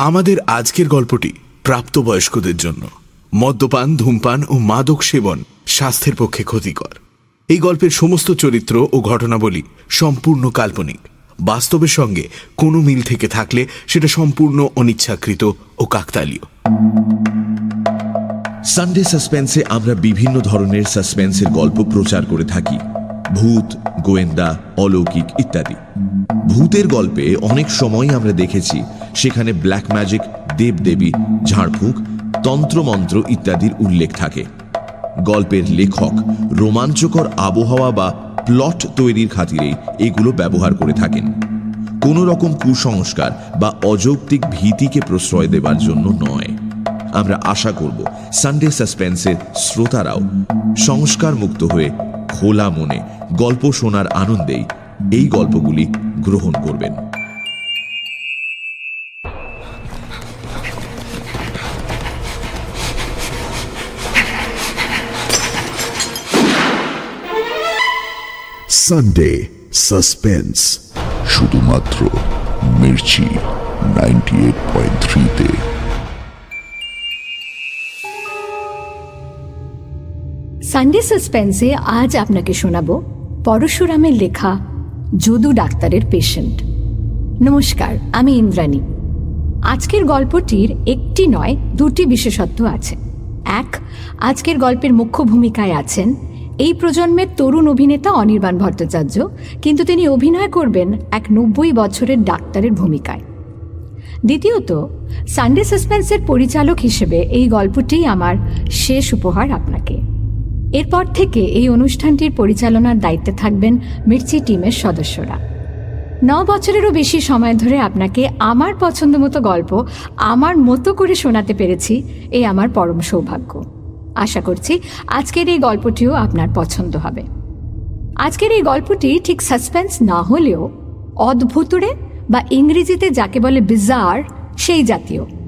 আমাদের আজকের গল্পটি প্রাপ্তবয়স্কদের জন্য। মদ্যপান, ধূমপান ও মাদক সেবন স্বাস্থ্যের পক্ষে ক্ষতিকর। এই গল্পের সমস্ত চরিত্র ও ঘটনাবলী সম্পূর্ণ কাল্পনিক। বাস্তবের সঙ্গে কোনো মিল থেকে থাকলে সেটা সম্পূর্ণ অনিচ্ছাকৃত ও কাকতালীয়। সানডে সাসপেন্সে আমরা বিভিন্ন ধরনের সাসপেন্সের গল্প প্রচার করে থাকি। ভূত, গোয়েন্দা, অলৌকিক ইত্যাদি। ভূতের গল্পে অনেক সময় আমরা দেখেছি, সেখানে ব্ল্যাক ম্যাজিক দেবদেবী ঝাড়ফুঁক, তন্ত্রমন্ত্র ইত্যাদির উল্লেখ থাকে। গল্পের লেখক রোমাঞ্চকর আবহাওয়া বা প্লট তৈরির খাতিরেই এগুলো ব্যবহার করে থাকেন। কোন রকম কুসংস্কার বা অযৌক্তিক ভীতিকে প্রশ্রয় দেবার জন্য নয়। আমরা আশা করব সানডে সাসপেন্সের শ্রোতারাও সংস্কার মুক্ত হয়ে খোলা মনে গল্প শোনার আনন্দেই এই গল্পগুলি গ্রহণ করবেন। সানডে সাসপেন্স শুধুমাত্র মির্চি নাইনটি এইট পয়েন্ট থ্রিতে সানডে সাসপেন্সে আজ আপনাকে শোনাব পরশুরামের লেখা যদু ডাক্তারের পেশেন্ট নমস্কার, আমি ইন্দ্রাণী। আজকের গল্পটির একটি নয়, দুটি বিশেষত্ব আছে। এক, আজকের গল্পের মুখ্য ভূমিকায় আছেন, এই প্রজন্মের তরুণ অভিনেতা অনির্বাণ ভট্টাচার্য, কিন্তু তিনি অভিনয় করবেন এক নব্বই বছরের ডাক্তারের ভূমিকায়। দ্বিতীয়ত সানডে সাসপেন্সের পরিচালক হিসেবে এই গল্পটিই আমার শেষ উপহার আপনাকে। এরপর থেকে এই অনুষ্ঠানটির পরিচালনার দায়িত্বে থাকবেন মির্চি টিমের সদস্যরা। ন বছরেরও বেশি সময় ধরে আপনাকে আমার পছন্দ মতো গল্প, আমার মতো করে শোনাতে পেরেছি এই আমার পরম সৌভাগ্য। আশা করছি আজকের এই গল্পটিও আপনার পছন্দ হবে। আজকের এই গল্পটি ঠিক সাসপেন্স না হলেও অদ্ভুতুরে বা ইংরেজিতে যাকে বলে বিজার সেই জাতীয়।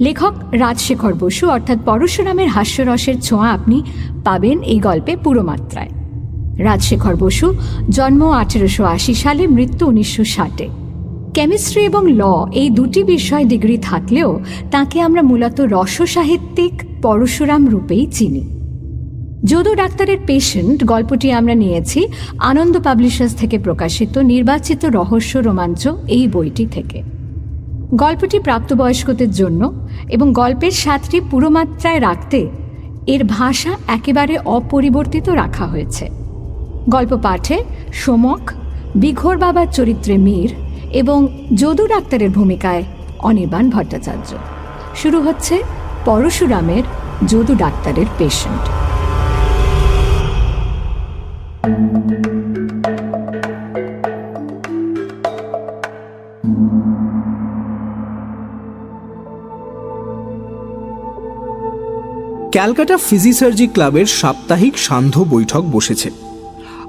লেখক রাজশেখর বসু, অর্থাৎ পরশুরামের হাস্যরসের ছোঁয়া আপনি পাবেন এই গল্পে পুরো মাত্রায়। রাজশেখর বসু জন্ম আঠেরোশো আশি সালে, মৃত্যু উনিশশো ষাটে। কেমিস্ট্রি এবং ল এই দুটি বিষয় ডিগ্রি থাকলেও তাকে আমরা মূলত রসসাহিত্যিক পরশুরাম রূপেই চিনি। যদু ডাক্তারের পেশেন্ট গল্পটি আমরা নিয়েছি আনন্দ পাবলিশার্স থেকে প্রকাশিত নির্বাচিত রহস্য রোমাঞ্চ এই বইটি থেকে। গল্পটি প্রাপ্তবয়স্কদের জন্য এবং গল্পের স্বাদটি পুরোমাত্রায় রাখতে এর ভাষা একেবারে অপরিবর্তিত রাখা হয়েছে। গল্প পাঠে সোমক, বিঘোর বাবার চরিত্রে মীর এবং যদু ডাক্তারের ভূমিকায় অনির্বাণ ভট্টাচার্য। শুরু হচ্ছে পরশুরামের যদু ডাক্তারের পেশেন্ট ক্যালকাটা ফিজিসার্জি ক্লাবের সাপ্তাহিক সান্ধ্য বৈঠক বসেছে।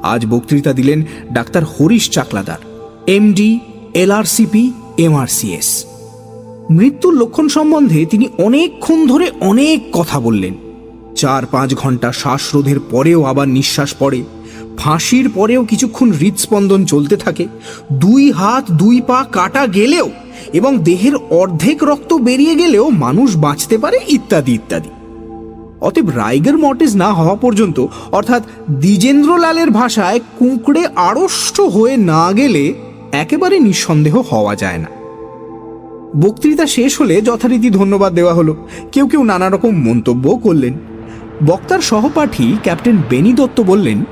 আজ বক্তৃতা দিলেন doctor Harish Chakladar, MD, LRCP, MRCS. মৃত্যুর লক্ষণ সম্বন্ধে তিনি অনেকক্ষণ ধরে অনেক কথা বললেন। চার পাঁচ ঘণ্টা শ্বাসরোধের পরেও আবার নিঃশ্বাস পড়ে, ফাঁসির পরেও কিছুক্ষণ হৃদস্পন্দন চলতে থাকে, দুই হাত দুই পা কাটা গেলেও এবং দেহের অর্ধেক রক্ত বেরিয়ে গেলেও মানুষ বাঁচতে পারে ইত্যাদি ইত্যাদি। অতএব রাইগার মর্টিস না হওয়া পর্যন্ত, অর্থাৎ দ্বিজেন্দ্রলালের ভাষায় কুঁকড়ে আড়ষ্ট হয়ে না গেলে একেবারে নিঃসন্দেহ হওয়া যায় না। বক্তৃতা শেষ হলে যথারীতি ধন্যবাদ দেওয়া হলো। কেউ কেউ নানা রকম মন্তব্য করলেন। বক্তার সহপাঠী ক্যাপ্টেন বেনি দত্ত বললেন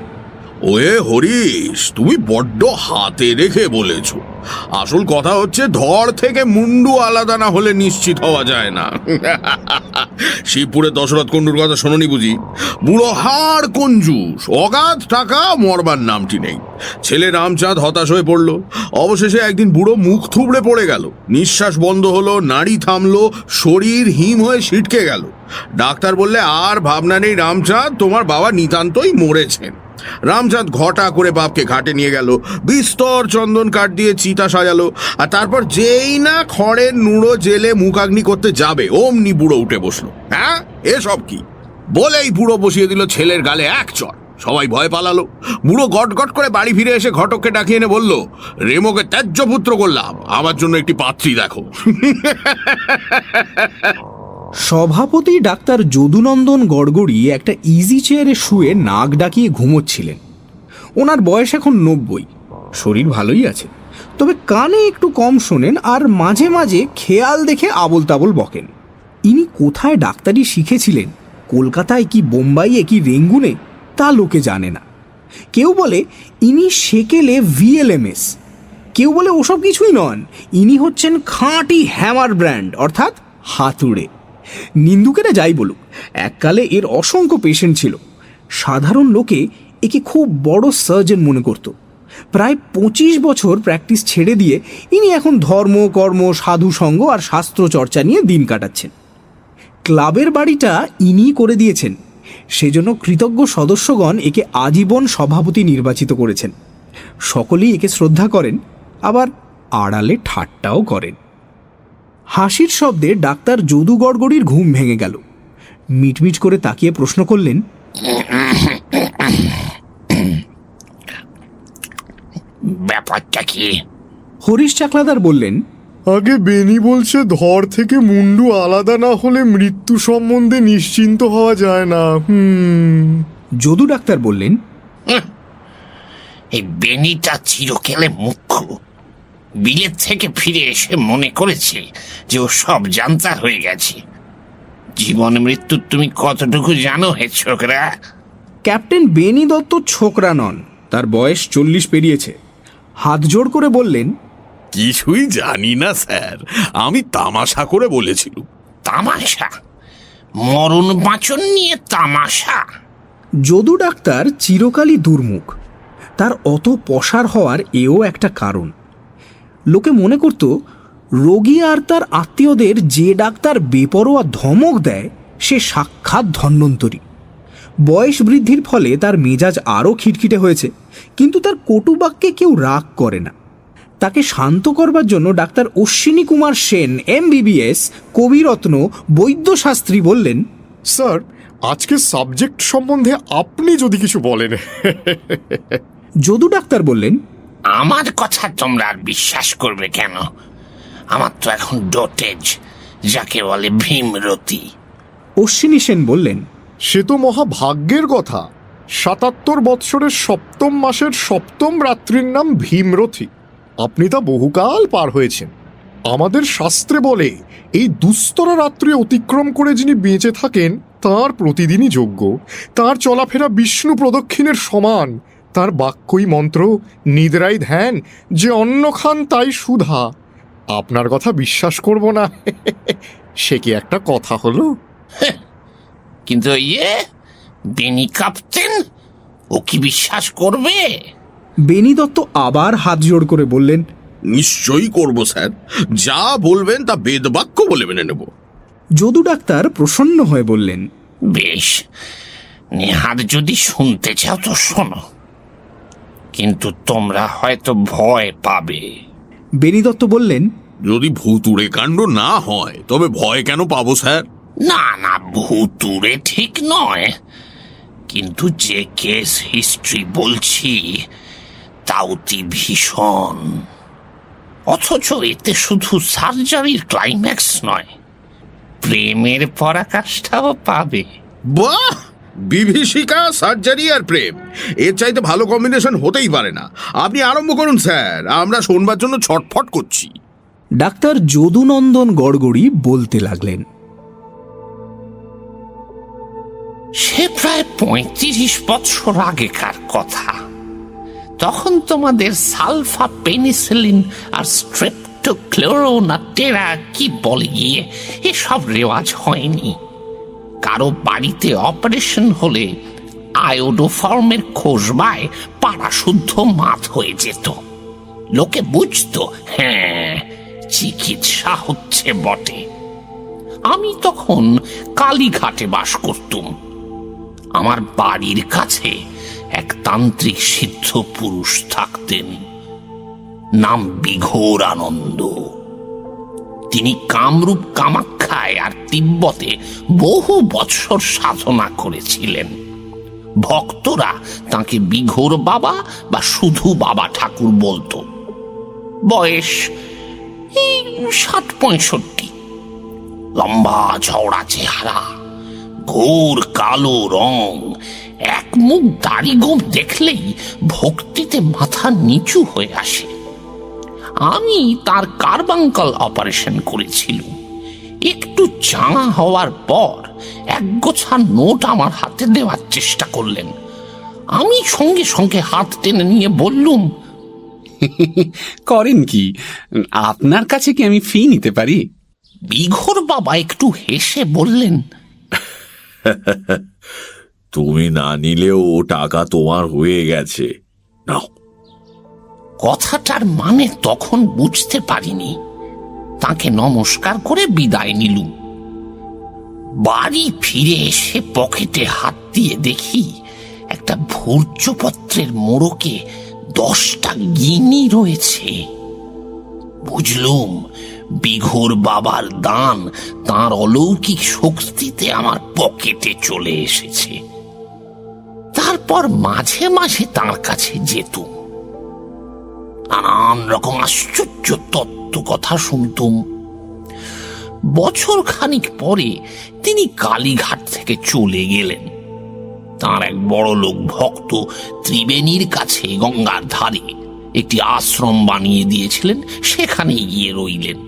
ওয়ে হরিশ, তুমি বড্ড হাতে রেখে বলেছ। আসল কথা হচ্ছে, ধর থেকে মুন্ডু আলাদা না হলে নিশ্চিত হওয়া যায় না। শিবপুরের দশরথ কুণ্ডুর কথা শোনি বুঝি? বুড়ো হাড় কঞ্জুস অগাধ টাকা, মরবার নামটি নেই। ছেলে রামচাঁদ হতাশ হয়ে পড়ল। অবশেষে একদিন বুড়ো মুখ থুবড়ে পড়ে গেল। নিঃশ্বাস বন্ধ হলো, নাড়ি থামলো, শরীর হিম হয়ে ছিটকে গেল। ডাক্তার বললে, আর ভাবনা নেই রামচাঁদ, তোমার বাবা নিতান্তই মরেছেন। রামচাঁদ ঘটা করে বাপকে ঘাটে নিয়ে গেল। বিস্তর চন্দন কাঠ দিয়ে চিতা সাজালো। আর তারপর যেই না খড়ের নুড়ো জেলে মুখাগ্নি করতে যাবে, অমনি বুড়ো উঠে বসল। হ্যাঁ এসব কি? বলেই বুড়ো বসিয়ে দিল ছেলের গালে এক চর। সবাই ভয় পালালো। বুড়ো গট গট করে বাড়ি ফিরে এসে ঘটককে ডাকিয়ে এনে বলল, রেমোকে ত্যায্য পুত্র করলাম। আমার জন্য একটি পাত্রী দেখো। সভাপতি ডাক্তার যদুনন্দন গড়গড়ি একটা ইজি চেয়ারে শুয়ে নাক ডাকিয়ে ঘুমোচ্ছিলেন। ওনার বয়স এখন নব্বই। শরীর ভালোই আছে। তবে কানে একটু কম শোনেন আর মাঝে মাঝে খেয়াল দেখে আবল তাবল বকেন। ইনি কোথায় ডাক্তারি শিখেছিলেন? কলকাতায় কি বোম্বাইয়ে কি রেঙ্গুনে? তা লোকে জানে না। কেউ বলে, ইনি সেকেলে ভিএলএমএস। কেউ বলে, ওসব কিছুই নন। ইনি হচ্ছেন খাঁটি হ্যামার ব্র্যান্ড, অর্থাৎ হাতুড়ে। নিন্দুকেরা যাই বলুক, এককালে এর অসংখ্য পেশেন্ট ছিল। সাধারণ লোকে একে খুব বড় সার্জন মনে করত। প্রায় পঁচিশ বছর প্র্যাকটিস ছেড়ে দিয়ে ইনি এখন ধর্ম, কর্ম, সাধু সঙ্গ আর শাস্ত্র চর্চা নিয়ে দিন কাটাচ্ছেন। ক্লাবের বাড়িটা ইনি করে দিয়েছেন। সেজন্য কৃতজ্ঞ সদস্যগণ একে আজীবন সভাপতি নির্বাচিত করেছেন। সকলেই একে শ্রদ্ধা করেন, আবার আড়ালে ঠাট্টাও করেন। হাসির শব্দে ডাক্তার যদু গড়গড়ির ঘুম ভেঙে গেল। মিটমিট করে তাকিয়ে প্রশ্ন করলেন ব্যাপারটা কি? হরিশ চাকলাদার বললেন আগে বেনি বলছে ধর থেকে মুন্ডু আলাদা না হলে মৃত্যু সম্বন্ধে নিশ্চিন্ত হওয়া যায় না হুম। যদু ডাক্তার বললেন এই বেনিটা চিরকেলে মুখ্য বিলেত থেকে ফিরে এসে মনে করেছে যে ও সব জানতা হয়ে গেছে। জীবন মৃত্যু তুমি কতটুকু জানো হে ছোকরা? ক্যাপ্টেন বেনি দত্ত ছোকরা নন তার বয়স চল্লিশ পেরিয়েছে। হাত জোড় করে বললেন কিছুই জানি না স্যার। আমি তামাশা করে বলেছিলুম। তামাশা? মরণ বাঁচন নিয়ে তামাশা? যদু ডাক্তার চিরকালই দুর্মুখ। তার অত পসার হওয়ার এও একটা কারণ। লোকে মনে করত রোগী আর তার আত্মীয়দের যে ডাক্তার বেপরোয়া ধমক দেয় সে সাক্ষাৎ ধন্বন্তরী। বয়স বৃদ্ধির ফলে তার মেজাজ আরও খিটখিটে হয়েছে কিন্তু তার কটুবাক্যে কেউ রাগ করে না। তাকে শান্ত করবার জন্য ডাক্তার অশ্বিনী কুমার সেন এমবিবিএস কবিরত্ন বৈদ্যশাস্ত্রী বললেন স্যার আজকে সাবজেক্ট সম্বন্ধে আপনি যদি কিছু বলেন। যদু ডাক্তার বললেন আমার কথা তোমরা আর বিশ্বাস করবে কেন? আমার তো এখন ডোটেজ যাকে বলে ভীমরতি। অশ্বিনী সেন বললেন সে তো মহা ভাগ্যের কথা। সাতাত্তর বৎসরের সপ্তম মাসের সপ্তম রাত্রির নাম ভীমরথী। আপনি তা বহুকাল পার হয়েছেন। আমাদের শাস্ত্রে বলে এই দুস্তরা রাত্রি অতিক্রম করে যিনি বেঁচে থাকেন তার প্রতিদিনই যোগ্য। তার চলাফেরা বিষ্ণু প্রদক্ষিণের সমান। তার বাক্যই মন্ত্র নিদ্রাই ধ্যান যে অন্ন খান তাই সুধা। আপনার কথা বিশ্বাস করব না। সে কি একটা কথা হলো? কিন্তু ইয়ে বেনি কাঁপতেন ও কি বিশ্বাস করবে? বেনি দত্ত আবার হাত জোড় করে বললেন নিশ্চয়ই করব স্যার। যা বলবেন তা বেদবাক্য বলে মেনে নেব। যদু ডাক্তার প্রসন্ন হয়ে বললেন বেশ নেহাত যদি শুনতে চাও তো শোনো। কিন্তু তোমরা হয়তো ভয় পাবে। বেনি দত্ত বললেন যদি ভুতুড়ে কাণ্ড না হয় তবে ভয় কেন পাবো স্যার? না না ভুতুরে ঠিক নয়। কিন্তু যে কেস হিস্ট্রি বলছি তা অতি ভীষণ। অথচ এতে শুধু সার্জারির ক্লাইম্যাক্স নয় প্রেমের পরাকাষ্ঠাও পাবে। বাহ! বিভীষিকা সার্জারি আর প্রেম। এর চাইতে ভালো কম্বিনেশন হতেই পারে না। আপনি আরম্ভ করুন স্যার। আমরা শোনবার জন্য ছটফট করছি। ডাক্তার যদুনন্দন গড়গড়ি বলতে লাগলেন। সে প্রায় পঁয়ত্রিশ বছর আগেকার কথা। তখন তোমাদের সালফা পেনিসিলিন আর স্ট্রেপ্টোক্লোরোন টেরা কি বলে গিয়ে এসব রেওয়াজ হয়নি? কারও বাড়িতে অপারেশন হলে আয়োডোফর্মের খোঁজবায় পাড়া শুদ্ধ মাত হয়ে যেত। লোকে বুঝতো হ্যাঁ চিকিৎসা হচ্ছে বটে। আমি তখন কালীঘাটে বাস করতুম। আমার বাড়ির কাছে এক তান্ত্রিক সিদ্ধ পুরুষ থাকতেন, নাম বিঘোর আনন্দ তিনি কামরূপ কামাখ্যায় আর তিব্বতে বহু বৎসর সাধনা করেছিলেন। ভক্তরা তাকে বিঘোর বাবা বা শুধু বাবা ঠাকুর বলতো। বয়স, এই ষাট পঁয়ষট্টি। লম্বা চওড়া চেহারা, ঘোর কালো রং, এক মুখ দাড়ি গোপ দেখলেই ভক্তিতে মাথা নিচু হয়ে আসে। আমি তার কার্বাঙ্কল অপারেশন করেছিলাম। একটু চাঙা হওয়ার পর এক গোছা নোট আমার হাতে দেওয়ার চেষ্টা করলেন। আমি সঙ্গে সঙ্গে হাত টেনে নিয়ে বললুম করেন কি? আপনার কাছে কি আমি ফি নিতে পারি? বিঘোর বাবা একটু হেসে বললেন তুমি না নিলেও টাকা তোমার হয়ে গেছে। নাও। কথাটার মানে তখন বুঝতে পারিনি। তাকে নমস্কার করে বিদায় নিলুম। বাড়ি ফিরে এসে পকেটে হাত দিয়ে দেখি একটা ভূর্যপত্রের মোড়কে দশটা গিনি রয়েছে। বুঝলুম, বিঘোর বাবার দান তার অলৌকিক শক্তিতে আমার পকেটে চলে এসেছে। তারপর মাঝে মাঝে তার কাছে যেতুম। নানান রকম আশ্চর্য তত্ত্ব কথা শুনতুম। বছর খানিক পরে তিনি কালীঘাট থেকে চলে গেলেন। তার এক বড় লোক ভক্ত ত্রিবেণীর কাছে গঙ্গার ধারে একটি আশ্রম বানিয়ে দিয়েছিলেন সেখানে গিয়ে রইলেন।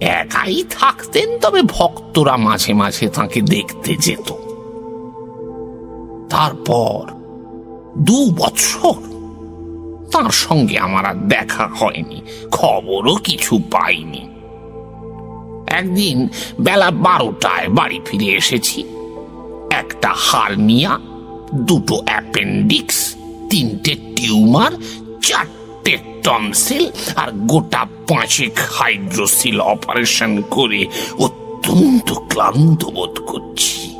একাই থাকতেন, তবে ভক্তরা মাঝে মাঝে তাকে দেখতে যেত। তারপর দু বছর তার সঙ্গে আমার আর দেখা হয়নি, খবরও কিছু পাইনি। একদিন বেলা বারোটায় বাড়ি ফিরে এসেছি। একটা হারনিয়া দুটো অ্যাপেন্ডিক্স, তিনটে টিউমার, চারটে টনসিল আর গোটা পাঁচেক হাইড্রোসিল অপারেশন করে অত্যন্ত ক্লান্ত বোধ করছি।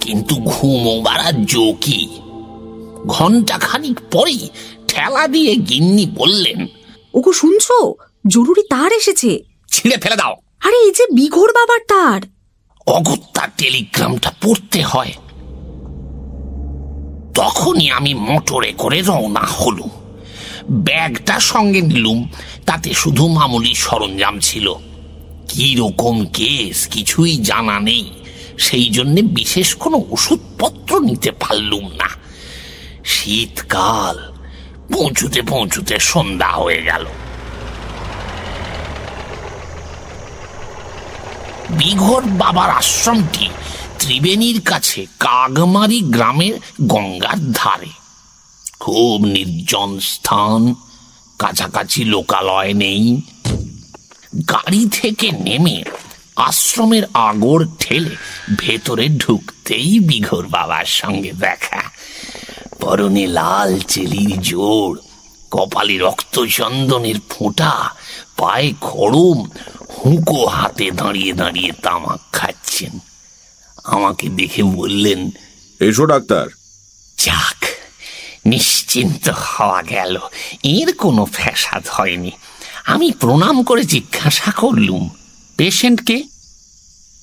কিন্তু ঘুমো বাড়া জোকি ঘণ্টা খানিক পরেই ঠেলা দিয়ে গিন্নি বললেন ওগো শুনছো? জরুরি তার এসেছে। ছিঁড়ে ফেলে দাও। আরে এই যে বিঘোর বাবার তার। অগত্যা টেলিগ্রামটা পড়তে হয়। তখনই আমি মোটরে করে রওনা হলুম। ব্যাগটা সঙ্গে নিলুম তাতে শুধু মামুলি সরঞ্জাম ছিল। কি রকম কেস কিছুই জানা নেই। সেই জন্য বিশেষ কোনো ওষুধপত্র নিতে পারলুম না। শীতকাল পৌঁছুতে পৌঁছুতে সন্ধ্যা হয়ে গেল। বিঘর বাবার আশ্রমটি ত্রিবেণীর কাছে কাগমারি গ্রামের গঙ্গার ধারে। খুব নির্জন স্থান, কাছাকাছি লোকালয় নেই। গাড়ি থেকে নেমে আশ্রমের আগর ঠেলে ভেতরে ঢুকতেই বিঘর বাবার সঙ্গে দেখা। পরনে লাল চেলির জোড় কপালে রক্ত চন্দনের ফোঁটা পায়ে খড়ম হুঁকো হাতে দাঁড়িয়ে দাঁড়িয়ে তামাক খাচ্ছেন। আমাকে দেখে বললেন এসো ডাক্তার। যাক নিশ্চিন্ত হওয়া গেল এর কোনো ফ্যাসাদ হয়নি। আমি প্রণাম করে জিজ্ঞাসা করলুম পেশেন্টকে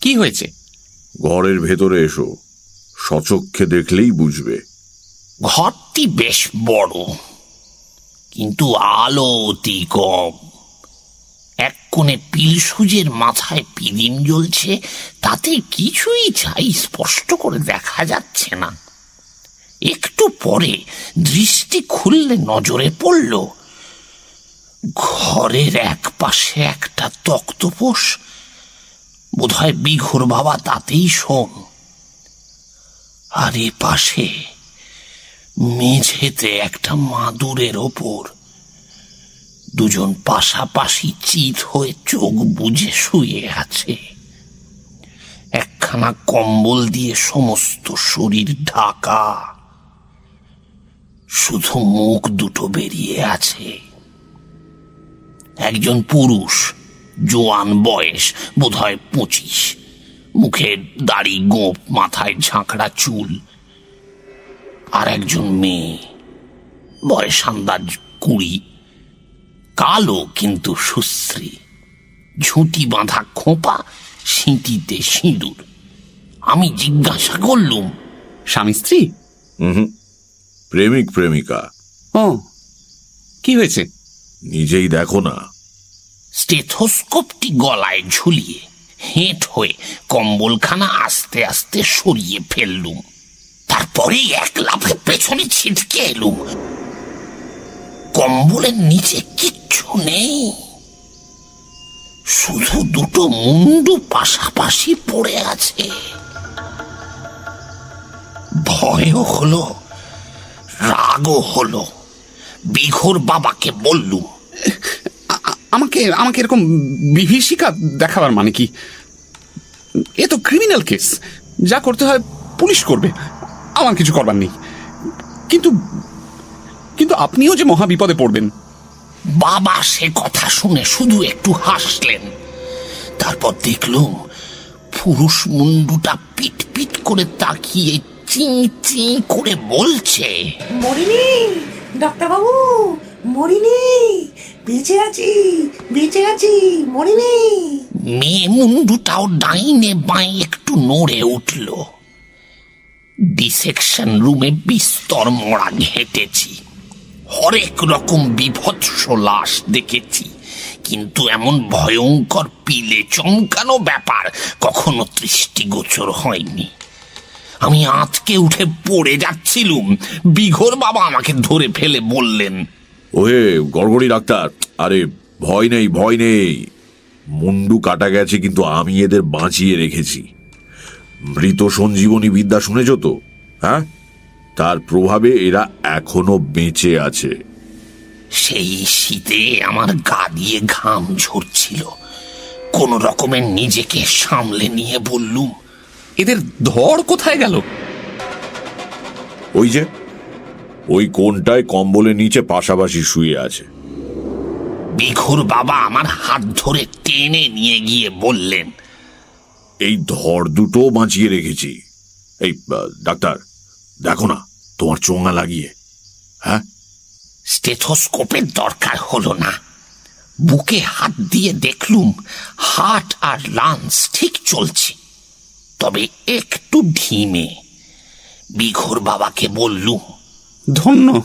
কি? হয়েছে? ঘরের ভেতরে এসো সচক্ষে দেখলেই বুঝবে। ঘরটি বেশ বড়, কিন্তু আলো অতি কম। এক কোণে পিলসুজের মাথায় পিদিম জ্বলছে, তাতে কিছুই চাই স্পষ্ট করে দেখা যাচ্ছে না। একটু পরে দৃষ্টি খুললে নজরে পড়ল, ঘরের এক পাশে একটা তক্তপোষ, বোধহয় বিঘুর বাবা তাতেই শোন। আর এ পাশে মেঝেতে একটা মাদুরের ওপর। দুজন পাশাপাশি চিত হয়ে চোখ বুঝে শুয়ে আছে। একখানা কম্বল দিয়ে সমস্ত শরীর ঢাকা। শুধু মুখ দুটো বেরিয়ে আছে। একজন পুরুষ, জোয়ান বয়স, বোধহয় পঁচিশ। মুখে দাড়ি গোপ মাথায় ঝাঁকড়া চুল। আর একজন মেয়ে। বয়স আন্দাজ কুড়ি। কালো কিন্তু সুশ্রী। ঝুঁটি বাঁধা খোঁপা সিঁটিতে সিঁদুর। আমি জিজ্ঞাসা করলুম স্বামী স্ত্রী? প্রেমিক প্রেমিকা। ও কি হয়েছে? নিজেই দেখো না। স্টেথোস্কোপটি গলায় ঝুলিয়ে হেঁট হয়ে কম্বলখানা আস্তে আস্তে সরিয়ে ফেললুম। তারপরে এক লাফে পেছনে ছিটকে এলুম কম্বলের নিচে কিচ্ছু নেই। শুধু দুটো মুন্ডু পাশাপাশি পড়ে আছে। ভয়ও হলো, রাগও হলো। বিঘোর বাবাকে বললুম আমাকে আমাকে এরকম বিভীষিকা দেখাবার মানে কি? এ তো ক্রিমিনাল কেস যা করতে হয় পুলিশ করবে। আমার কিছু করবার নেই। কিন্তু কিন্তু আপনিও যে মহা বিপদে পড়বেন। বাবা সে কথা শুনে শুধু একটু হাসলেন। তারপর দেখলুম পুরুষ মুন্ডুটা পিট পিট করে তাকিয়ে চি চি করে বলছে মরিনি ডাক্তারবাবু মরিনি বেঁচে আছি বেঁচে আছি মরিনি। মেয়ে মুন্ডুটাও ডাইনে বাঁয়ে একটু নড়ে উঠল। ডিসেকশন রুমে বিস্তর মরা ঘেঁটেছি। হরেক রকম বিভৎস লাশ দেখেছি। কিন্তু এমন ভয়ঙ্কর পিলে চমকানো ব্যাপার কখনো দৃষ্টিগোচর হয়নি। আমি আঁতকে উঠে পড়ে যাচ্ছিলুম। বিঘোর বাবা আমাকে ধরে ফেলে বললেন, ওহে, গড়গড়ি ডাক্তার, আরে ভয় নেই ভয় নেই। মুন্ডু কাটা গেছে, কিন্তু আমি এদের বাঁচিয়ে রেখেছি। মৃত সঞ্জীবনী বিদ্যা শুনেছ তো হ্যাঁ? তার প্রভাবে এরা এখনও বেঁচে আছে। সেই শীতে আমার গা দিয়ে ঘাম ঝরছিল। কোন রকমের নিজেকে সামলে নিয়ে বললুম এদের ধর কোথায় গেল? ওই যে ওই কোনটায় কম্বলের নিচে পাশাপাশি শুয়ে আছে। বিঘুর বাবা আমার হাত ধরে টেনে নিয়ে গিয়ে বললেন এই ধর দুটো বাঁচিয়ে রেখেছি। এই ডাক্তার দেখো না তোমার চোঙা লাগিয়ে। হ্যাঁ? স্টেথোস্কোপের দরকার হলো না। বুকে হাত দিয়ে দেখলুম হার্ট আর লাংস ঠিক চলছে। তবে একটু ধিমে বিঘোর বাবাকে বললুম ধন্য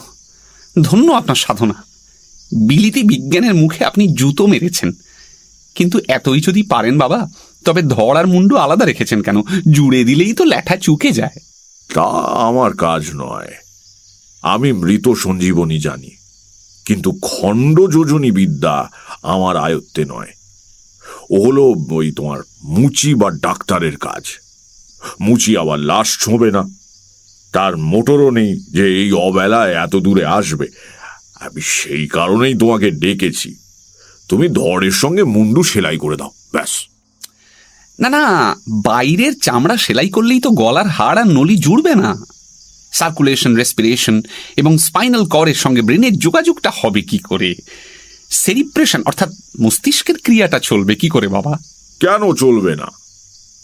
ধন্য আপনার সাধনা। বিলিতি বিজ্ঞানের মুখে আপনি জুতো মেরেছেন। কিন্তু এতই যদি পারেন বাবা, তবে ধর আর মুন্ডু আলাদা রেখেছেন কেন? জুড়ে দিলেই তো ল্যাঠা চুকে যায়। তা আমার কাজ নয়। আমি মৃত সঞ্জীবনী জানি, কিন্তু খণ্ড যোজনী বিদ্যা আমার আয়ত্তে নয়। ও হলো ওই তোমার মুচি বা ডাক্তারের কাজ। মুচি আবার লাশ ছোঁবে না। তার মোটরও নেই যে এই অবেলায় এত দূরে আসবে। আমি সেই কারণেই তোমাকে ডেকেছি। তুমি ধরের সঙ্গে মুন্ডু সেলাই করে দাও ব্যাস। না না বাইরের চামড়া সেলাই করলেই তো গলার হাড় আর নলি জুড়বে না। সার্কুলেশন রেসপিরেশন এবং স্পাইনাল করের সঙ্গে ব্রেনের যোগাযোগটা হবে কি করে? সেরিপ্রেশন অর্থাৎ মস্তিষ্কের ক্রিয়াটা চলবে কি করে বাবা? কেন চলবে না?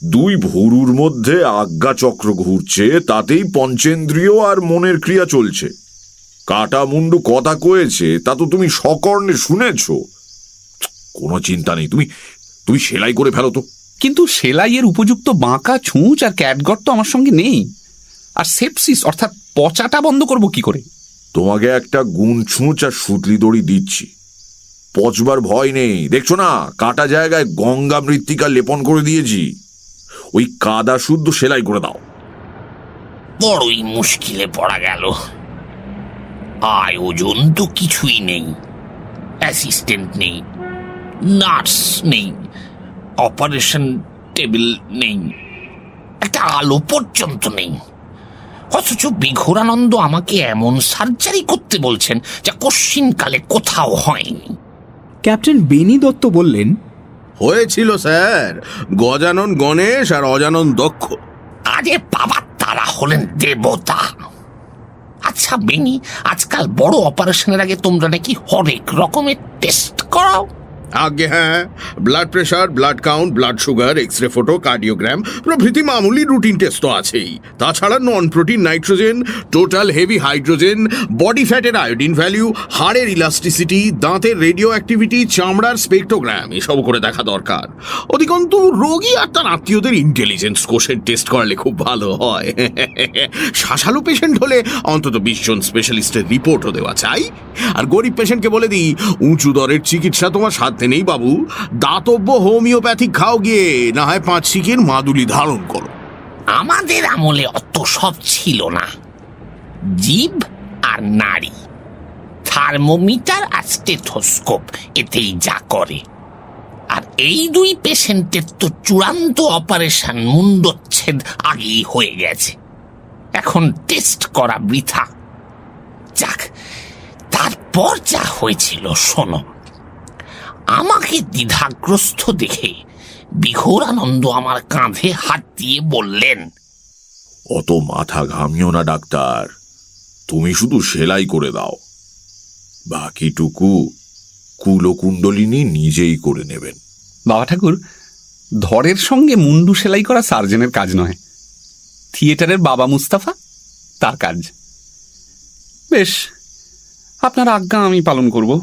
দুই ভুরুর মধ্যে আজ্ঞা চক্র ঘুরছে তাতেই পঞ্চেন্দ্রিয় আর মনের ক্রিয়া চলছে। কাটা মুন্ডু কথা কয়েছে তা তো তুমি সকর্ণে শুনেছ। কোনো চিন্তা নেই। তুমি তুমি সেলাই করে ফেলো তো। কিন্তু সেলাইয়ের উপযুক্ত বাঁকা ছুঁচ আর ক্যাটগট তো আমার সঙ্গে নেই। আর সেপসিস অর্থাৎ পচাটা বন্ধ করব কি করে? তোমাকে একটা গুণ ছুঁচ আর সুতলি দড়ি দিচ্ছি। পচবার ভয় নেই। দেখছ না কাটা জায়গায় গঙ্গা মৃত্তিকা লেপন করে দিয়েছি। ওই কাদা শুদ্ধ সেলাই করে দাও। বড়ই মুশকিলে পড়া গেল। আয়োজন তো কিছুই নেই। অ্যাসিস্ট্যান্ট নেই। নার্স নেই অপারেশন টেবিল নেই একটা আলো পর্যন্ত নেই। অথচ বিঘোরানন্দ আমাকে এমন সার্জারি করতে বলছেন যা কশ্চিনকালে কোথাও হয়নি। ক্যাপ্টেন বেনি দত্ত বললেন হয়েছিল স্যার গজানন গণেশ আর অজানন দক্ষ। আরে বাবা তারা হলেন দেবতা। আচ্ছা বেনি আজকাল বড় অপারেশনের আগে তোমরা নাকি হরেক রকমের টেস্ট করাও। আগে হ্যাঁ blood pressure blood count blood sugar X ray photo cardiogram প্রভৃতি মামুলি রুটিন টেস্ট তো আছেই। তাছাড়া non protein nitrogen total heavy hydrogen body ফ্যাটের আয়োডিন ভ্যালু হাড়ের ইলাস্টিসিটি দাঁতের রেডিও অ্যাক্টিভিটি চামড়ার স্পেকটোগ্রাম এসব করে দেখা দরকার। অধিকন্তু, রোগী আর তার আত্মীয়দের ইন্টেলিজেন্স কোষের টেস্ট করলে খুব ভালো হয়। শাসালো পেশেন্ট হলে অন্তত বিশ জন স্পেশালিস্টের রিপোর্টও দেওয়া চাই। আর গরিব পেশেন্টকে বলে দিই, উঁচু দরের চিকিৎসা তোমার সাধ্যে নেই, বাবু। দাতব্য হোমিওপ্যাথিক খাও গিয়ে, না হয় পাঁচ শিকের মাদুলি ধারণ করো। আমাদের আমলে অত সব ছিল না। জীব আর নারী। থার্মোমিটার আর স্টেথোস্কোপ এতেই যা করে। আর এই দুই পেশেন্টের তো চূড়ান্ত অপারেশন মুন্ডচ্ছেদ আগেই হয়ে গেছে। এখন টেস্ট করা বৃথা। যাক, তারপর যা হয়েছিল, শোনো। আমাকে দ্বিধাগ্রস্ত দেখে বিঘোর আনন্দ আমার কাঁধে হাত দিয়ে বললেন অত মাথা ঘামিও না ডাক্তার। তুমি শুধু সেলাই করে দাও। বাকিটুকু কুলকুণ্ডলিনী নিজেই করে নেবেন। বাবা ঠাকুর ধরের সঙ্গে মুন্ডু সেলাই করা সার্জেনের কাজ নয়। থিয়েটারের বাবা মুস্তাফা তার কাজ। বেশ আপনার আজ্ঞা আমি পালন করব।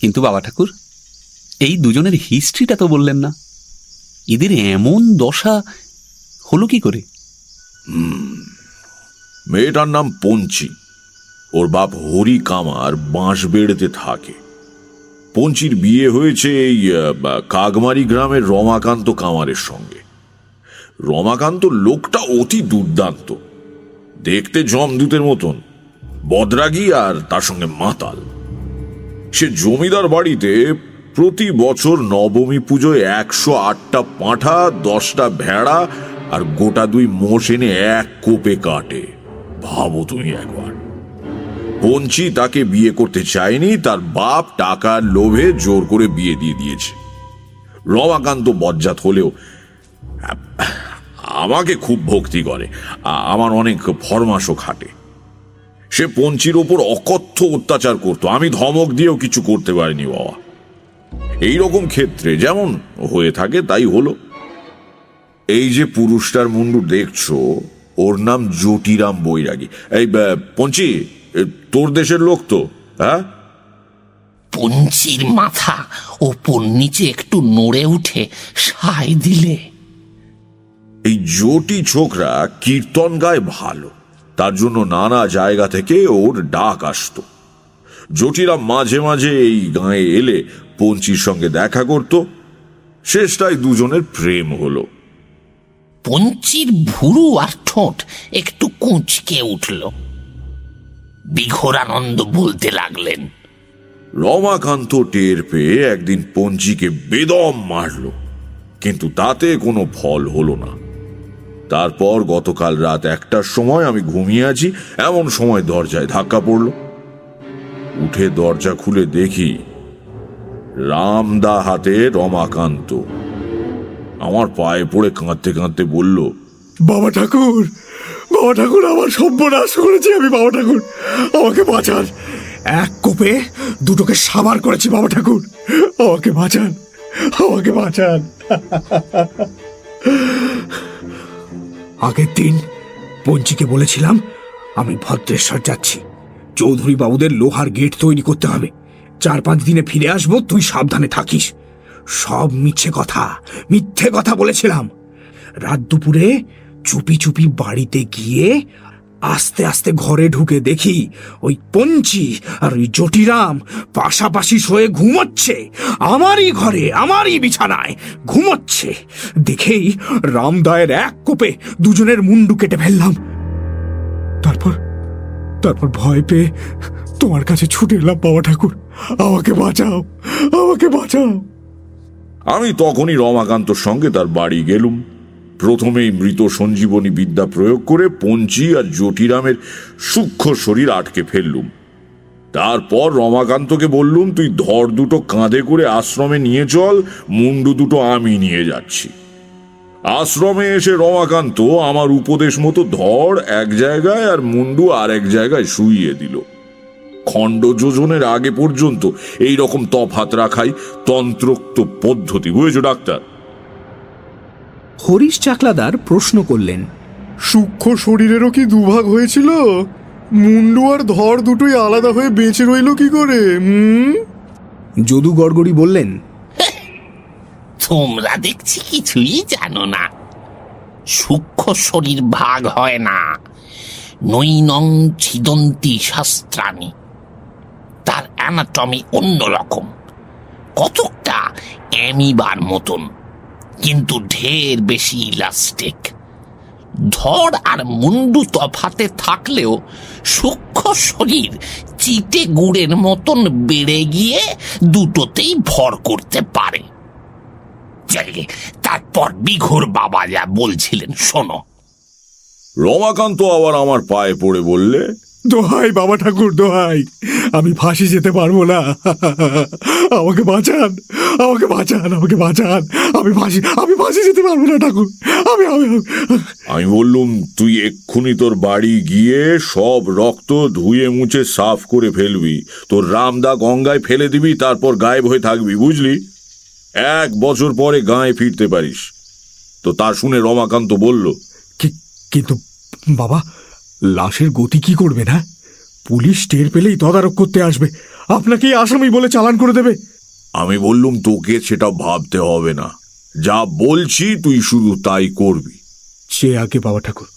কিন্তু বাবা ঠাকুর এই দুজনের হিস্ট্রিটা তো বললেন না। এদের এমন দশা হলো কি করে? মেয়েটার নাম পঞ্চি। ওর বাপ হরি কামার বাঁশ বেড়েতে থাকে। পঞ্চির বিয়ে হয়েছে এই কাগমারি গ্রামের রমাকান্ত কামারের সঙ্গে। রমাকান্ত লোকটা অতি দুর্দান্ত। দেখতে জমদূতের মতন, বদরাগী আর তার সঙ্গে মাতাল। সে জমিদার বাড়িতে প্রতি বছর নবমী পুজোয় একশো আটটা পাঁঠা, দশটা ভেড়া আর গোটা দুই মোষ এনে এক কোপে কাটে। ভাবো তুমি একবার। পঞ্চি তাকে বিয়ে করতে চায়নি, তার বাপ টাকার লোভে জোর করে বিয়ে দিয়ে দিয়েছে। রমাকান্ত বজ্জাত হলেও, আমাকে খুব ভক্তি করে, আমার অনেক ফরমাসও খাটে। সে পঞ্চির ওপর অকথ্য অত্যাচার করত, আমি ধমক দিয়েও কিছু করতে পারিনি, বাবা। এই রকম ক্ষেত্রে যেমন হয়ে থাকে তাই হলো। এই যে পুরুষটার মুন্ডু দেখছ ওর নাম জটিরাম বৈরাগী। এই পঞ্চি তোর দেশের লোক তো হ্যাঁ? পঞ্চির মাথা ওপর নিচে একটু নড়ে উঠে সায় দিলে। এই জটি ছোকরা কীর্তন গায় ভালো তার জন্য নানা জায়গা থেকে ওর ডাক আসতো। জটিরাম মাঝে মাঝে এই গাঁয়ে এলে পঞ্চির সঙ্গে দেখা করত শেষটায় দুজনের প্রেম হলো। পঞ্চির ভুরু আর ঠোঁট একটু কুঁচকে উঠল। বিঘোরানন্দ বলতে লাগলেন রমাকান্ত টের পেয়ে একদিন পঞ্চিকে বেদম মারল কিন্তু তাতে কোনো ফল হলো না। তারপর গতকাল রাত একটার সময় আমি ঘুমিয়ে আছি এমন সময় দরজায় ধাক্কা পড়ল। উঠে দরজা খুলে দেখি রামদা হাতে রমাকান্ত। আমার পায়ে পড়ে কাঁদতে কাঁদতে বলল, বাবা ঠাকুর বাবা ঠাকুর, আমার সর্বনাশ করেছি আমি, বাবা ঠাকুর। আমাকে বাঁচান। এক কোপে দুটোকে সাবার করেছি, বাবা ঠাকুর। আমাকে বাঁচান আমাকে বাঁচান। আগের দিন পঞ্চিকে বলেছিলাম, আমি ভদ্রেশ্বর যাচ্ছি। চৌধুরী বাবুদের লোহার গেট তৈরি করতে হবে। চার পাঁচ দিনে ফিরে আসব, তুই সাবধানে থাকিস। সব মিথ্যে কথা মিথ্যে কথা বলেছিলাম। রাত দুপুরে চুপি চুপি বাড়িতে গিয়ে আস্তে আস্তে ঘরে ঢুকে দেখি ওই পঞ্চি আর ওই জটিরাম পাশাপাশি শোয়ে ঘুমোচ্ছে। আমারই ঘরে, আমারই বিছানায় ঘুমোচ্ছে। দেখেই রামদায়ের এক কোপে দুজনের মুন্ডু কেটে ফেললাম। তারপর তারপর ভয় পেয়ে তোমার কাছে ছুটে এলাম, বাবা ঠাকুর। আমাকে বাঁচাও আমাকে বাঁচাও। আমি তখনই রমাকান্তর সঙ্গে তার বাড়ি গেলুম। প্রথমেই মৃত সঞ্জীবনী বিদ্যা প্রয়োগ করে পঞ্চি আর জটিরামের সূক্ষ্ম শরীর আটকে ফেললুম। তারপর রমাকান্তকে বললুম, তুই ধর দুটো কাঁধে করে আশ্রমে নিয়ে চল, মুন্ডু দুটো আমি নিয়ে যাচ্ছি। আশ্রমে এসে রমাকান্ত আমার উপদেশ মতো ধর এক জায়গায় আর মুন্ডু আর এক জায়গায় শুইয়ে দিল। খণ্ড যোজনের আগে পর্যন্ত এই রকম তফাত রাখাই তন্ত্রোক্ত পদ্ধতি বুঝেছ ডাক্তার? হরিশ চাকলাদার প্রশ্ন করলেন। সূক্ষ্ম শরীরেরও কি দুভাগ হয়েছিল? মুন্ডু আর ধর দুটোই আলাদা হয়ে বেঁচে রইল কি করে যদু গড়গড়ি বললেন তোমরা দেখছি কিছুই জানো না। সূক্ষ্ম শরীর ভাগ হয় না। নৈনং ছিদন্তি শাস্ত্রানি তার অ্যানাটমি অন্যরকম। কতকটা অ্যামিবার মতন কিন্তু ঢের বেশি ইলাস্টিক। ধর আর মুন্ডু তফাতে থাকলেও সূক্ষ্ম শরীর চিটে গুড়ের মতন বেড়ে গিয়ে দুটোতেই ভর করতে পারে। তারপর বিঘোর বাবা যা বলছিলেন শোনো। রমাকান্ত আবার আমার পায়ে পড়ে বললে দোহাই বাবা ঠাকুর দোহাই। আমি ফাঁসি যেতে পারব না। আমাকে বাঁচান আমাকে বাঁচান আমাকে বাঁচান। আমি ফাঁসি আমি ফাঁসি যেতে পারব না ঠাকুর। আমি আমি আমি- বললুম তুই এক্ষুনি তোর বাড়ি গিয়ে সব রক্ত ধুয়ে মুছে সাফ করে ফেলবি। তোর রামদা গঙ্গায় ফেলে দিবি তারপর গায়েব হয়ে থাকবি বুঝলি? এক বছর পরে গায়ে ফিরতে পারিস। তো তা শুনে রমাকান্ত বলল কিন্তু বাবা লাশের গতি কি করবে না? পুলিশ টের পেলেই তদারক করতে আসবে। আপনাকেই আসামি বলে চালান করে দেবে। আমি বললুম তোকে সেটা ভাবতে হবে না। যা বলছি তুই শুধু তাই করবি। সে আগে বাবা ঠাকুর।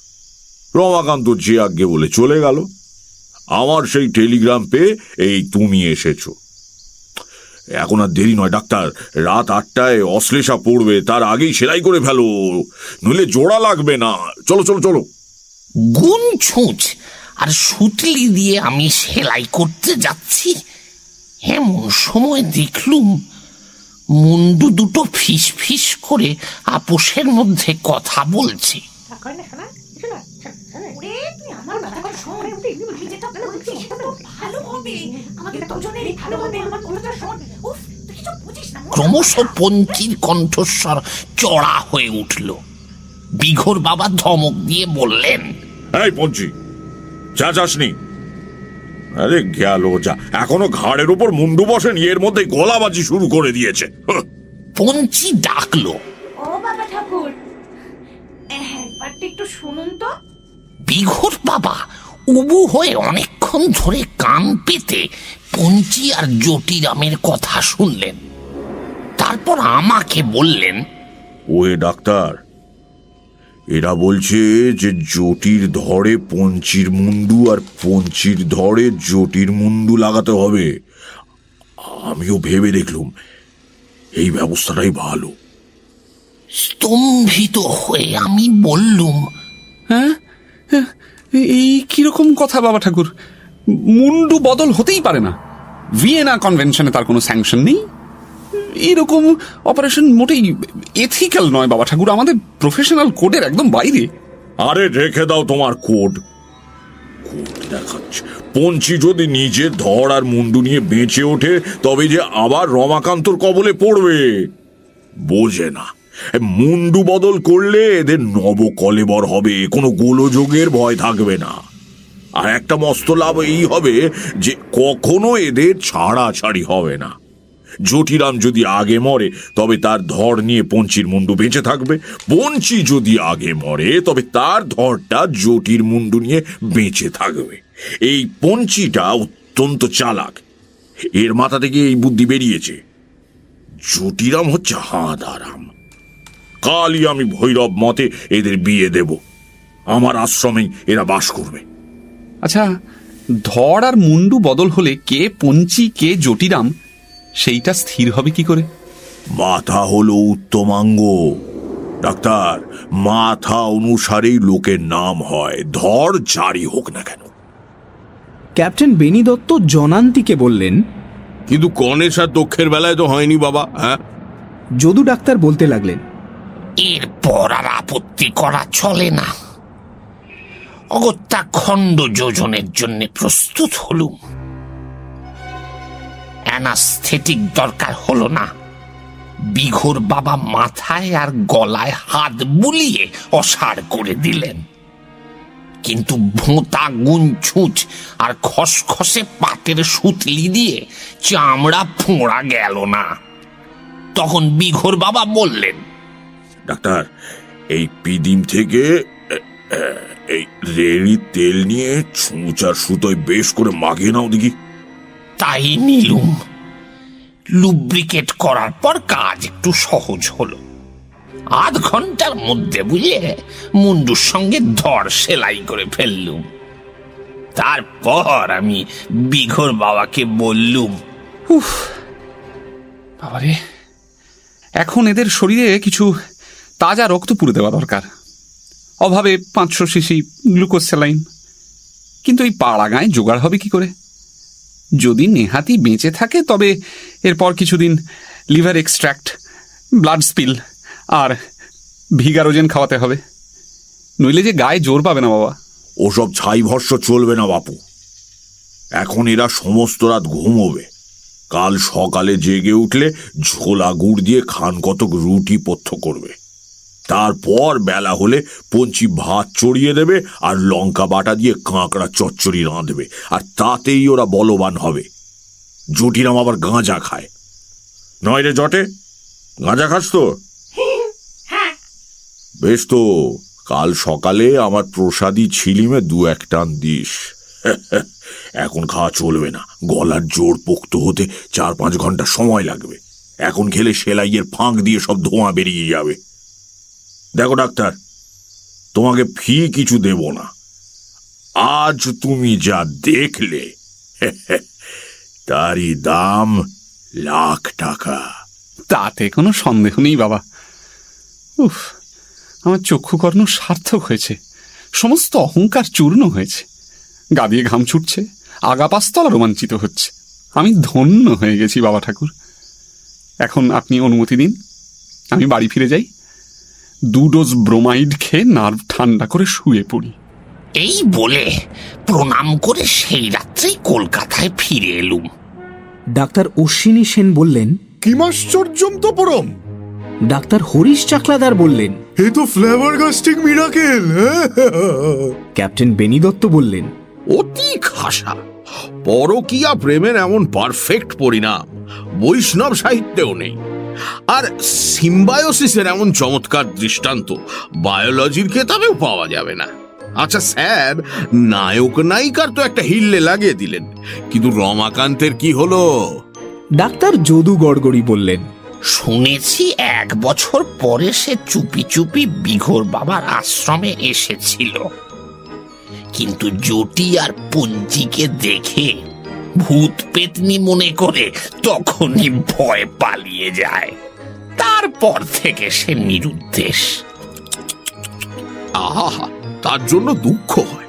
রমাকান্ত যে আজ্ঞে বলে চলে গেল। আমার সেই টেলিগ্রাম পেয়ে এই তুমি এসেছ। এখন আর দেরি নয় ডাক্তার। রাত আটটায় অশ্লেষা পড়বে তার আগেই সেলাই করে ফেলো। নইলে জোড়া লাগবে না। চলো চলো চলো। গুণ ছুঁচ। আর সুতলি দিয়ে আমি সেলাই করতে যাচ্ছি। এমন সময় দেখলুম মুন্ডু দুটো ফিস ফিস করে আপোষের মধ্যে কথা বলছে। ক্রমশ পঞ্চির কণ্ঠস্বর চড়া হয়ে উঠল। বিঘোর বাবা ধমক দিয়ে বললেন এই পঞ্চি যা যাসনি। আরে গেল যা। এখনও ঘাড়ের উপর মুন্ডু বসেনি এর মধ্যে গলাবাজি শুরু করে দিয়েছে। পঞ্চি ডাকলো। ও বাবা ঠাকুর। একটু শুনুন তো। বিঘোর বাবা উবু হয়ে অনেকক্ষণ ধরে কান পেতে পঞ্চি আর জটিরামের কথা শুনলেন। তারপর আমাকে বললেন ওয়ে ডাক্তার এরা বলছে যে জটির ধরে পঞ্চির মুন্ডু আর পঞ্চির ধরে জটির মুন্ডু লাগাতে হবে। আমিও ভেবে দেখলুম এই ব্যবস্থাটাই ভালো। স্তম্ভিত হয়ে আমি বললুম হ্যাঁ? হ্যাঁ, এই কীরকম কথা বাবা ঠাকুর? মুন্ডু বদল হতেই পারে না। ভিয়েনা কনভেনশনে তার কোনো স্যাংশন নেই। এরকম অপারেশন মোটেই এথিক্যাল নয়, বাবা ঠাকুর। আমাদের প্রফেশনাল কোডের একদম বাইরে। আরে, রেখে দাও তোমার কোড পঞ্চি যদি নিজের ধর আর মুন্ডু নিয়ে বেঁচে ওঠে, তবে যে আবার রমাকান্তর কবলে পড়বে। বোঝে না। মুন্ডু বদল করলে এদের নব কলেবর হবে। কোনো গোলযোগের ভয় থাকবে না। আর একটা মস্ত লাভ এই হবে যে কখনো এদের ছাড়াছাড়ি হবে না। জটিরাম যদি আগে মরে, তবে তার ধর নিয়ে পঞ্চির মুন্ডু বেঁচে থাকবে। পঞ্চি যদি আগে মরে, তবে তার ধরটা জটির মুন্ডু নিয়ে বেঁচে থাকবে। এই পঞ্চিটা অত্যন্ত চালাক। এর মাথা থেকে এই বুদ্ধি বেরিয়েছে। জটিরাম হচ্ছে হাঁদারাম। কালই আমি ভৈরব মতে এদের বিয়ে দেব। আমার আশ্রমেই এরা বাস করবে। আচ্ছা ধর আর মুন্ডু বদল হলে কে পঞ্চি, কে জটিরাম সেইটা স্থির হবে কি করে? মাথা হলো উত্তমাঙ্গ। ডাক্তার মাথা অনুসারেই লোকের নাম হয়। ধর জারি হোক না কেন। ক্যাপ্টেন বেনি দত্ত জনান্তিকে বললেন কিন্তু গণেশ আর দক্ষের বেলায় তো হয়নি বাবা হ্যাঁ? যদু ডাক্তার বলতে লাগলেন এরপর আর আপত্তি করা চলে না। অগত্যা খণ্ড যোজনের জন্য প্রস্তুত হলুম। অ্যানাস্থেটিক দরকার হলো না। বিঘোর বাবা মাথায় আর গলায় হাত বুলিয়ে অসার করে দিলেন। কিন্তু ভোঁতা গুঞ্ছুচ আর খসখসে পাটের সুতলি দিয়ে চামড়া ফোঁড়া গেল না। তখন বিঘোর বাবা বললেন, ডাক্তার, এই পিদিম থেকে এই রেড়ি তেল নিয়ে ছুঁচার সুতোয় বেশ করে মাখিয়ে নাও দেখি। তাই নিলুম। লুব্রিকেট করার পর কাজ একটু সহজ হলো। আধ ঘণ্টার মধ্যে বুঝে মুন্ডুর সঙ্গে ধর সেলাই করে ফেললুম। তারপর আমি বিঘর বাবাকে বললুম, উফ, বাবারে, এখন এদের শরীরে কিছু তাজা রক্ত পুরে দেওয়া দরকার। অভাবে পাঁচশো সিসি গ্লুকোজ স্যালাইন। কিন্তু এই পাড়া গায়ে জোগাড় হবে কি করে? যদি নেহাতি বেঁচে থাকে, তবে এরপর কিছুদিন লিভার এক্সট্র্যাক্ট ব্লাড স্পিল আর ভিগারোজেন খাওয়াতে হবে। নইলে যে গায়ে জোর পাবে না বাবা। ওসব ছাই ভস্য চলবে না বাপু। এখন এরা সমস্ত রাত ঘুমোবে। কাল সকালে জেগে উঠলে ঝোলা গুড় দিয়ে খান কতক রুটি পথ্য করবে। তারপর বেলা হলে পঞ্চি ভাত চড়িয়ে দেবে আর লঙ্কা বাটা দিয়ে কাঁকড়া চচ্চড়ি রাঁধবে, আর তাতেই ওরা বলবান হবে। জটিরাম আবার গাঁজা খায়। নয় রে জটে, গাঁজা খাস তো? বেশ তো, কাল সকালে আমার প্রসাদী ছিলিমে দু এক টান দিস। এখন খাওয়া চলবে না, গলার জোর পোক্ত হতে চার পাঁচ ঘণ্টা সময় লাগবে। এখন খেলে সেলাইয়ের ফাঁক দিয়ে সব ধোঁয়া বেরিয়ে যাবে। দেখো ডাক্তার, তোমাকে ফি কিছু দেব না। আজ তুমি যা দেখলে, তারই দাম লাখ টাকা। তাতে কোনো সন্দেহ নেই বাবা। উফ, আমার চক্ষুকর্ণ সার্থক হয়েছে, সমস্ত অহংকার চূর্ণ হয়েছে। গা দিয়ে ঘাম ছুটছে আগা পাস্তলা রোমাঞ্চিত হচ্ছে। আমি ধন্য হয়ে গেছি বাবা ঠাকুর। এখন আপনি অনুমতি দিন, আমি বাড়ি ফিরে যাই। দু ডোজ ব্রোমাইড খেয়ে নার্ভ ঠান্ডা করে শুয়ে পড়ি। এই বলে প্রণাম করে সেই রাত্রেই কলকাতায় ফিরে এলুম। ডাক্তার অশ্বিনী সেন বললেন কিমাশ্চর্যম তো পরম। ডাক্তার হরিশ চাকলাদার বললেন এ তো flabbergasting miracle captain Beni Dutta বললেন অতি খাসা। পরকিয়া প্রেমের এমন পারফেক্ট পরিণাম। বৈষ্ণব সাহিত্যেও নেই। আর সিম্বায়োসিসের এমন চমৎকার দৃষ্টান্ত বায়োলজির কেতাবেও পাওয়া যাবে না। আচ্ছা স্যার নায়ক নায়িকার তো একটা হিল্লে লাগিয়ে দিলেন কিন্তু রমাকান্তের কি হলো? ডাক্তার যদু গড়গড়ি বললেন শুনেছি এক বছর পরে সে চুপি চুপি বিঘোর বাবার আশ্রমে এসেছিল। কিন্তু জটি আর পঞ্জিকে দেখে ভূত পেতনি মনে করে তখনই ভয় পালিয়ে যায়। তারপর থেকে সে নিরুদ্দেশ। আহা, তার জন্য দুঃখ হয়।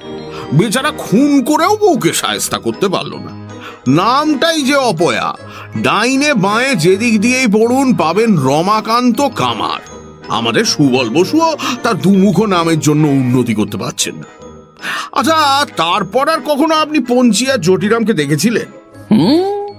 বেচারা খুন করেও বউকে সায়স্তা করতে পারল না। নামটাই যে অপয়া। ডাইনে বাঁয়ে যেদিক দিয়েই পড়ুন পাবেন রমাকান্ত কামার। আমাদের সুবল বসুও তার দুমুখ নামের জন্য উন্নতি করতে পারছেন না। আচ্ছা তারপর আর কখনো আপনি পঞ্চিয়া জটিরামকে দেখেছিলেন হুম